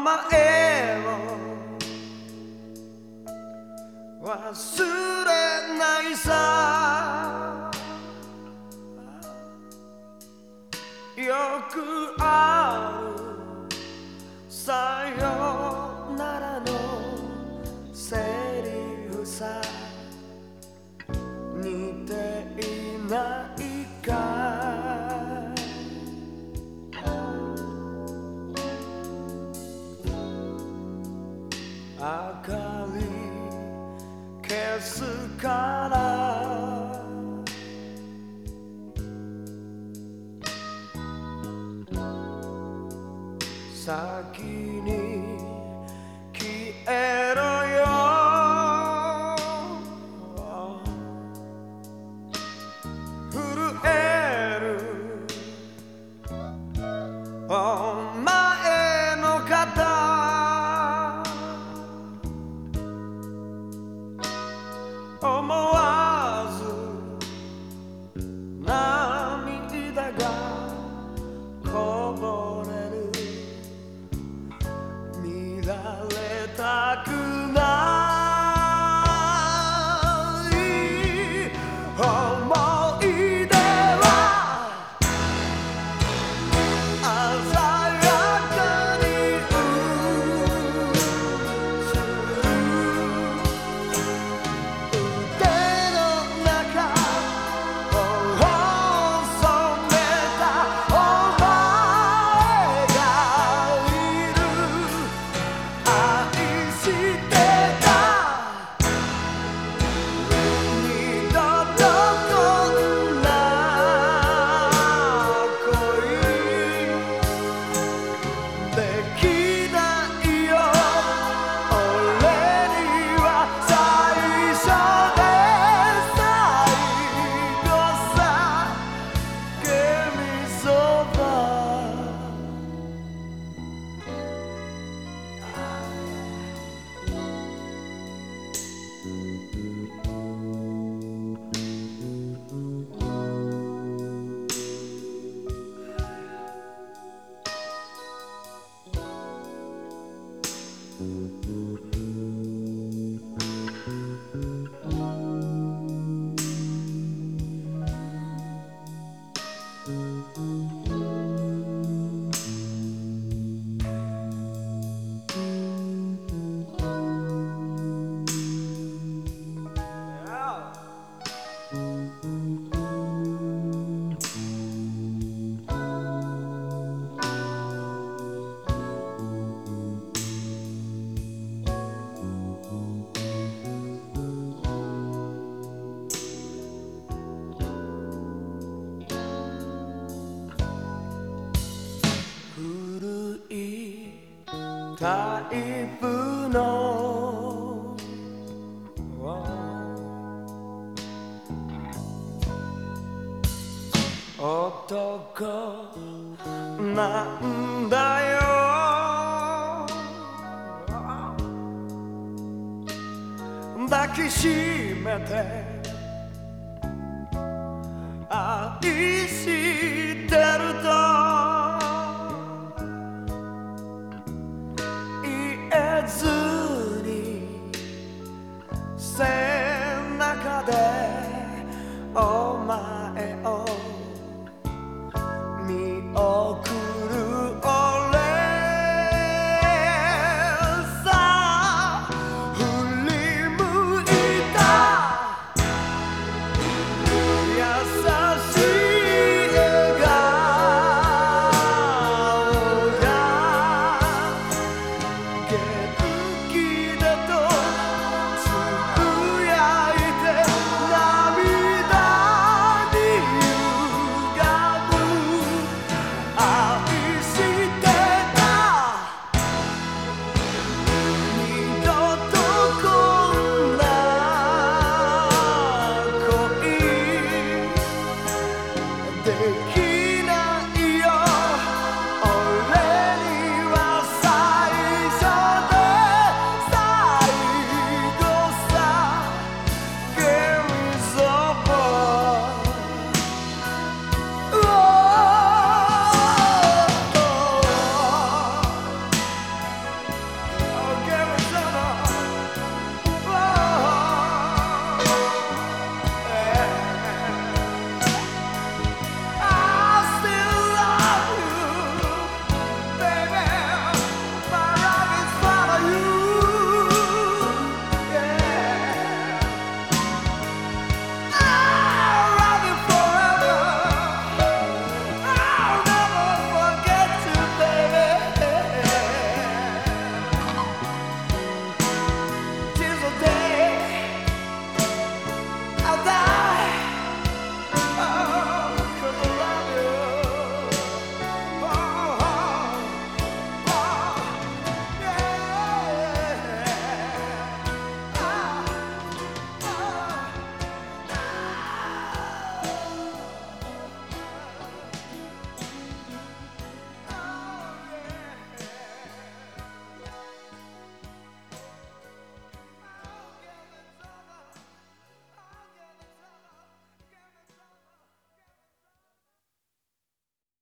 前を忘れないさ。よくあるさよならのセリフさ。似ていない。消すから。先に消えろよ。震える。お前タイプの。男なんだよ。抱きしめて。